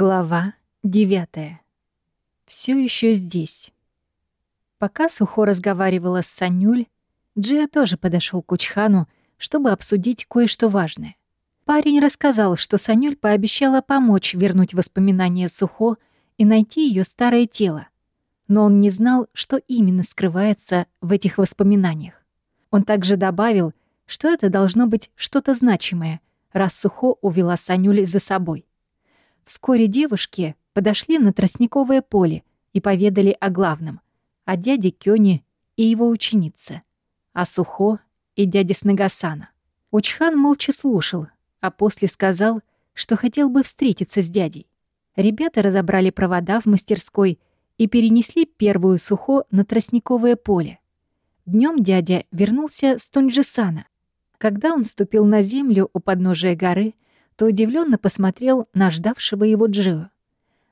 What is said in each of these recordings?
Глава 9. Все еще здесь. Пока Сухо разговаривала с Санюль, Джия тоже подошел к Учхану, чтобы обсудить кое-что важное. Парень рассказал, что Санюль пообещала помочь вернуть воспоминания Сухо и найти ее старое тело. Но он не знал, что именно скрывается в этих воспоминаниях. Он также добавил, что это должно быть что-то значимое, раз Сухо увела Санюль за собой. Вскоре девушки подошли на тростниковое поле и поведали о главном — о дяде Кёне и его ученице, о Сухо и дяде Снагасана. Учхан молча слушал, а после сказал, что хотел бы встретиться с дядей. Ребята разобрали провода в мастерской и перенесли первую Сухо на тростниковое поле. Днем дядя вернулся с Тунджисана. Когда он ступил на землю у подножия горы — то удивленно посмотрел на ждавшего его Джио.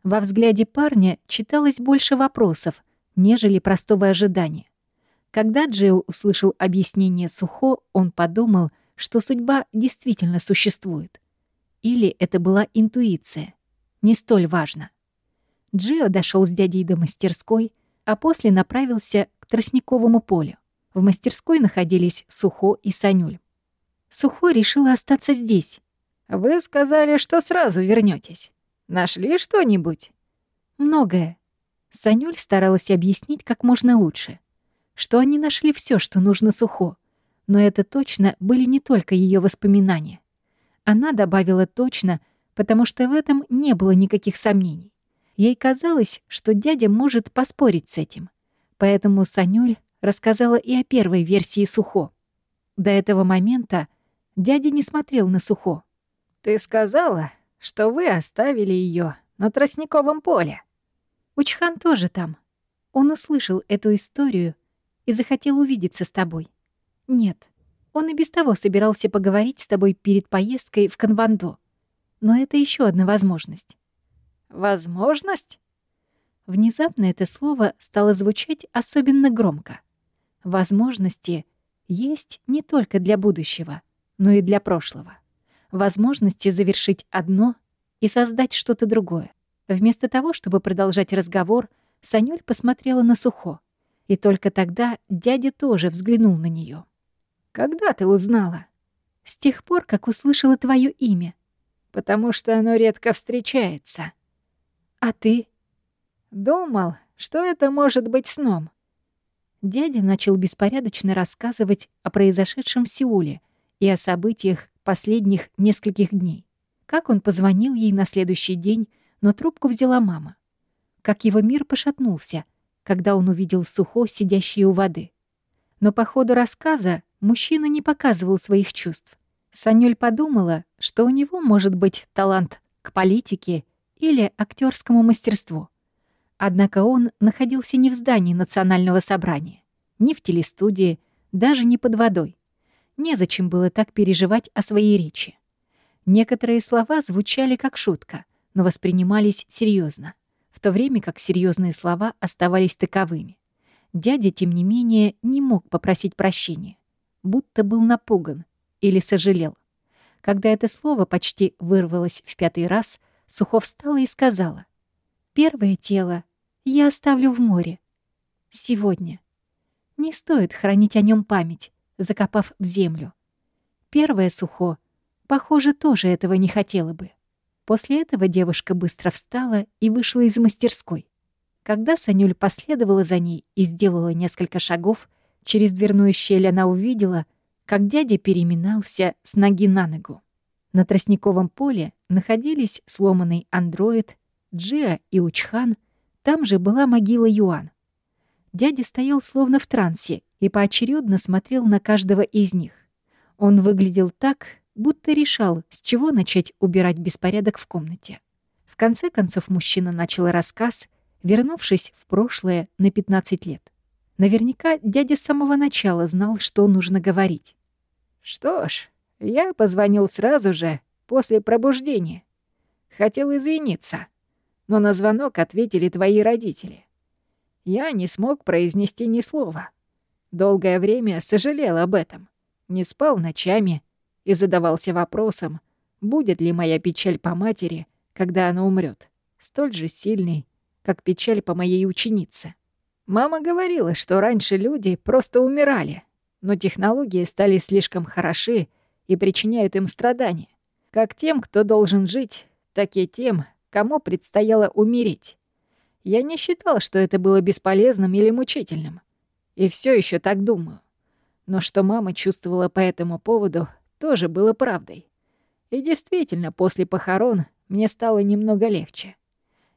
Во взгляде парня читалось больше вопросов, нежели простого ожидания. Когда Джио услышал объяснение Сухо, он подумал, что судьба действительно существует. Или это была интуиция. Не столь важно. Джио дошел с дядей до мастерской, а после направился к тростниковому полю. В мастерской находились Сухо и Санюль. Сухо решила остаться здесь, вы сказали, что сразу вернётесь. Нашли что-нибудь? Многое. Санюль старалась объяснить как можно лучше, что они нашли всё, что нужно Сухо, но это точно были не только её воспоминания. Она добавила точно, потому что в этом не было никаких сомнений. Ей казалось, что дядя может поспорить с этим. Поэтому Санюль рассказала и о первой версии Сухо. До этого момента дядя не смотрел на Сухо. «Ты сказала, что вы оставили ее на тростниковом поле». Учхан тоже там. Он услышал эту историю и захотел увидеться с тобой. Нет, он и без того собирался поговорить с тобой перед поездкой в Канвандо. Но это еще одна возможность. Возможность? Внезапно это слово стало звучать особенно громко. Возможности есть не только для будущего, но и для прошлого возможности завершить одно и создать что-то другое. Вместо того, чтобы продолжать разговор, Санюль посмотрела на Сухо. И только тогда дядя тоже взглянул на нее. «Когда ты узнала?» «С тех пор, как услышала твое имя. Потому что оно редко встречается». «А ты?» «Думал, что это может быть сном». Дядя начал беспорядочно рассказывать о произошедшем в Сеуле и о событиях, последних нескольких дней. Как он позвонил ей на следующий день, но трубку взяла мама. Как его мир пошатнулся, когда он увидел Сухо, сидящий у воды. Но по ходу рассказа мужчина не показывал своих чувств. Санюль подумала, что у него может быть талант к политике или актерскому мастерству. Однако он находился не в здании национального собрания, ни в телестудии, даже не под водой. Незачем было так переживать о своей речи. Некоторые слова звучали как шутка, но воспринимались серьезно, в то время как серьезные слова оставались таковыми. Дядя, тем не менее, не мог попросить прощения, будто был напуган или сожалел. Когда это слово почти вырвалось в пятый раз, Сухов встала и сказала, «Первое тело я оставлю в море. Сегодня. Не стоит хранить о нем память закопав в землю. Первое сухо, похоже, тоже этого не хотела бы. После этого девушка быстро встала и вышла из мастерской. Когда Санюль последовала за ней и сделала несколько шагов, через дверную щель она увидела, как дядя переминался с ноги на ногу. На тростниковом поле находились сломанный андроид, Джиа и Учхан, там же была могила Юан. Дядя стоял словно в трансе и поочередно смотрел на каждого из них. Он выглядел так, будто решал, с чего начать убирать беспорядок в комнате. В конце концов мужчина начал рассказ, вернувшись в прошлое на 15 лет. Наверняка дядя с самого начала знал, что нужно говорить. «Что ж, я позвонил сразу же, после пробуждения. Хотел извиниться, но на звонок ответили твои родители. Я не смог произнести ни слова. Долгое время сожалел об этом. Не спал ночами и задавался вопросом, будет ли моя печаль по матери, когда она умрет, столь же сильный, как печаль по моей ученице. Мама говорила, что раньше люди просто умирали, но технологии стали слишком хороши и причиняют им страдания. Как тем, кто должен жить, так и тем, кому предстояло умереть. Я не считал, что это было бесполезным или мучительным. И все еще так думаю. Но что мама чувствовала по этому поводу, тоже было правдой. И действительно, после похорон мне стало немного легче.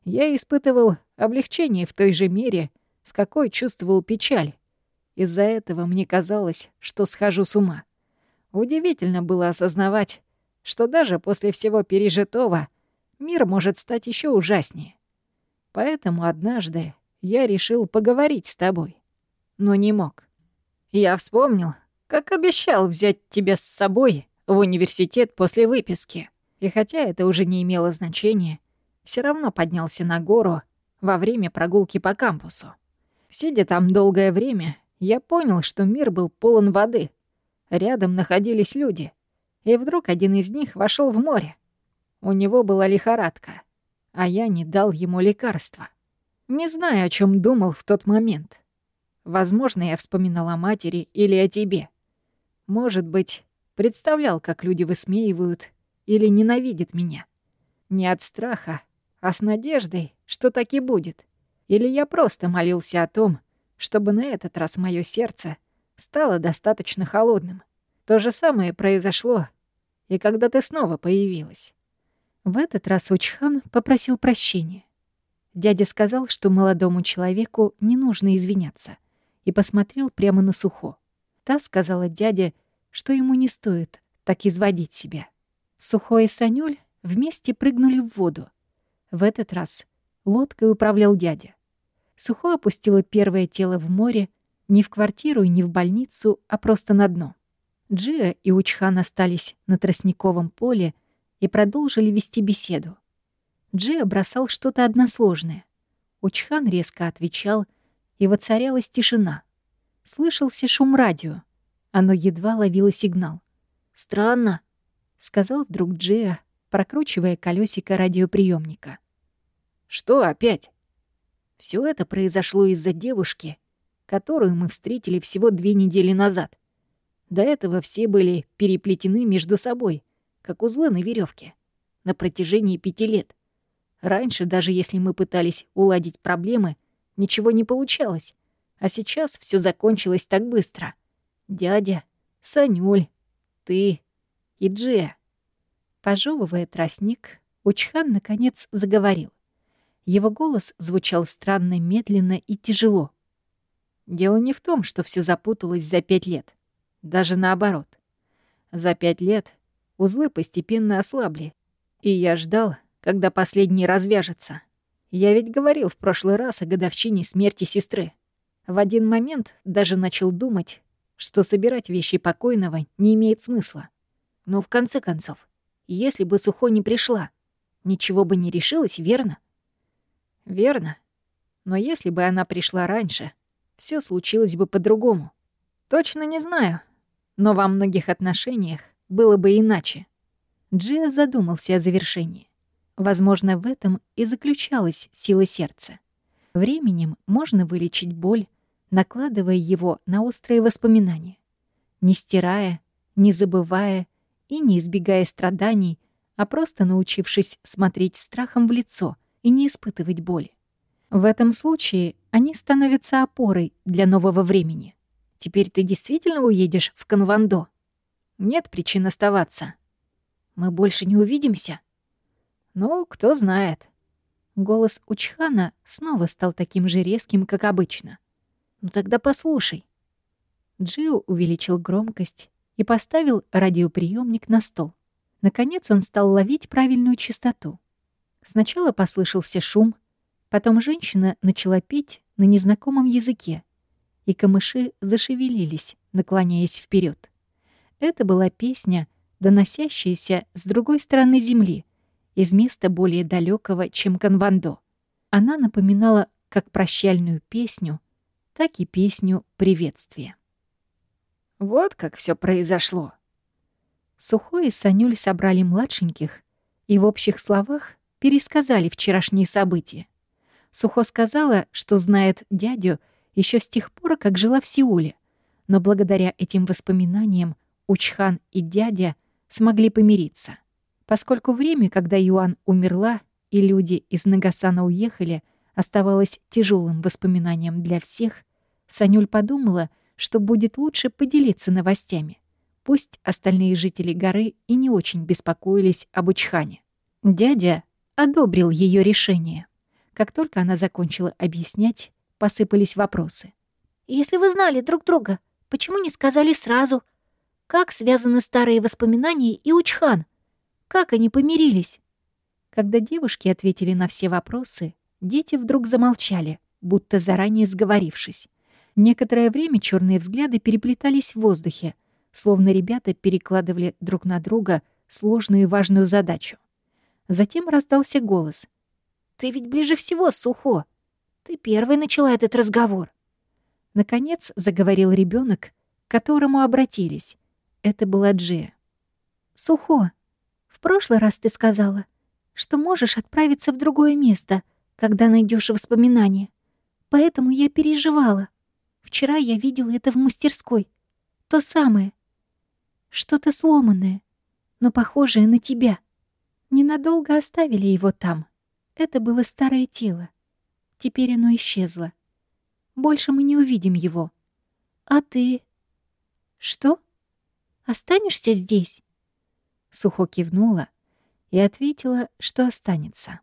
Я испытывал облегчение в той же мере, в какой чувствовал печаль. Из-за этого мне казалось, что схожу с ума. Удивительно было осознавать, что даже после всего пережитого мир может стать еще ужаснее. Поэтому однажды я решил поговорить с тобой, но не мог. Я вспомнил, как обещал взять тебя с собой в университет после выписки. И хотя это уже не имело значения, все равно поднялся на гору во время прогулки по кампусу. Сидя там долгое время, я понял, что мир был полон воды. Рядом находились люди. И вдруг один из них вошел в море. У него была лихорадка, а я не дал ему лекарства. Не знаю, о чем думал в тот момент. Возможно, я вспоминал о матери или о тебе. Может быть, представлял, как люди высмеивают или ненавидят меня. Не от страха, а с надеждой, что так и будет. Или я просто молился о том, чтобы на этот раз мое сердце стало достаточно холодным. То же самое произошло, и когда ты снова появилась. В этот раз Учхан попросил прощения. Дядя сказал, что молодому человеку не нужно извиняться, и посмотрел прямо на Сухо. Та сказала дяде, что ему не стоит так изводить себя. Сухо и Санюль вместе прыгнули в воду. В этот раз лодкой управлял дядя. Сухо опустила первое тело в море, не в квартиру и не в больницу, а просто на дно. Джия и Учхан остались на тростниковом поле и продолжили вести беседу. Джия бросал что-то односложное. Учхан резко отвечал, и воцарялась тишина. Слышался шум радио. Оно едва ловило сигнал. «Странно», — сказал вдруг Джия, прокручивая колесико радиоприемника. «Что опять?» Все это произошло из-за девушки, которую мы встретили всего две недели назад. До этого все были переплетены между собой, как узлы на веревке, на протяжении пяти лет. Раньше, даже если мы пытались уладить проблемы, ничего не получалось. А сейчас все закончилось так быстро. Дядя, Санюль, ты и Джия. Пожевывая тростник, Учхан наконец заговорил. Его голос звучал странно медленно и тяжело. Дело не в том, что все запуталось за пять лет. Даже наоборот. За пять лет узлы постепенно ослабли. И я ждал, когда последний развяжется. Я ведь говорил в прошлый раз о годовщине смерти сестры. В один момент даже начал думать, что собирать вещи покойного не имеет смысла. Но в конце концов, если бы Сухо не пришла, ничего бы не решилось, верно? Верно. Но если бы она пришла раньше, все случилось бы по-другому. Точно не знаю, но во многих отношениях было бы иначе. Джиа задумался о завершении. Возможно, в этом и заключалась сила сердца. Временем можно вылечить боль, накладывая его на острые воспоминания. Не стирая, не забывая и не избегая страданий, а просто научившись смотреть страхом в лицо — и не испытывать боли. В этом случае они становятся опорой для нового времени. Теперь ты действительно уедешь в Конвандо? Нет причин оставаться. Мы больше не увидимся? Ну, кто знает. Голос Учхана снова стал таким же резким, как обычно. Ну тогда послушай. Джио увеличил громкость и поставил радиоприемник на стол. Наконец он стал ловить правильную частоту. Сначала послышался шум, потом женщина начала петь на незнакомом языке, и камыши зашевелились, наклоняясь вперед. Это была песня, доносящаяся с другой стороны земли, из места более далекого, чем Канвандо. Она напоминала как прощальную песню, так и песню приветствия. Вот как все произошло. Сухой и Санюль собрали младшеньких и в общих словах пересказали вчерашние события. Сухо сказала, что знает дядю еще с тех пор, как жила в Сеуле, но благодаря этим воспоминаниям Учхан и дядя смогли помириться. Поскольку время, когда Юан умерла и люди из Нагасана уехали, оставалось тяжелым воспоминанием для всех, Санюль подумала, что будет лучше поделиться новостями. Пусть остальные жители горы и не очень беспокоились об Учхане. Дядя одобрил ее решение. Как только она закончила объяснять, посыпались вопросы. «Если вы знали друг друга, почему не сказали сразу? Как связаны старые воспоминания и Учхан? Как они помирились?» Когда девушки ответили на все вопросы, дети вдруг замолчали, будто заранее сговорившись. Некоторое время черные взгляды переплетались в воздухе, словно ребята перекладывали друг на друга сложную и важную задачу. Затем раздался голос. «Ты ведь ближе всего, Сухо. Ты первый начала этот разговор». Наконец заговорил ребенок, к которому обратились. Это была Джия. «Сухо, в прошлый раз ты сказала, что можешь отправиться в другое место, когда найдешь воспоминания. Поэтому я переживала. Вчера я видела это в мастерской. То самое. Что-то сломанное, но похожее на тебя. Ненадолго оставили его там. Это было старое тело. Теперь оно исчезло. Больше мы не увидим его. А ты? Что? Останешься здесь? Сухо кивнула и ответила, что останется.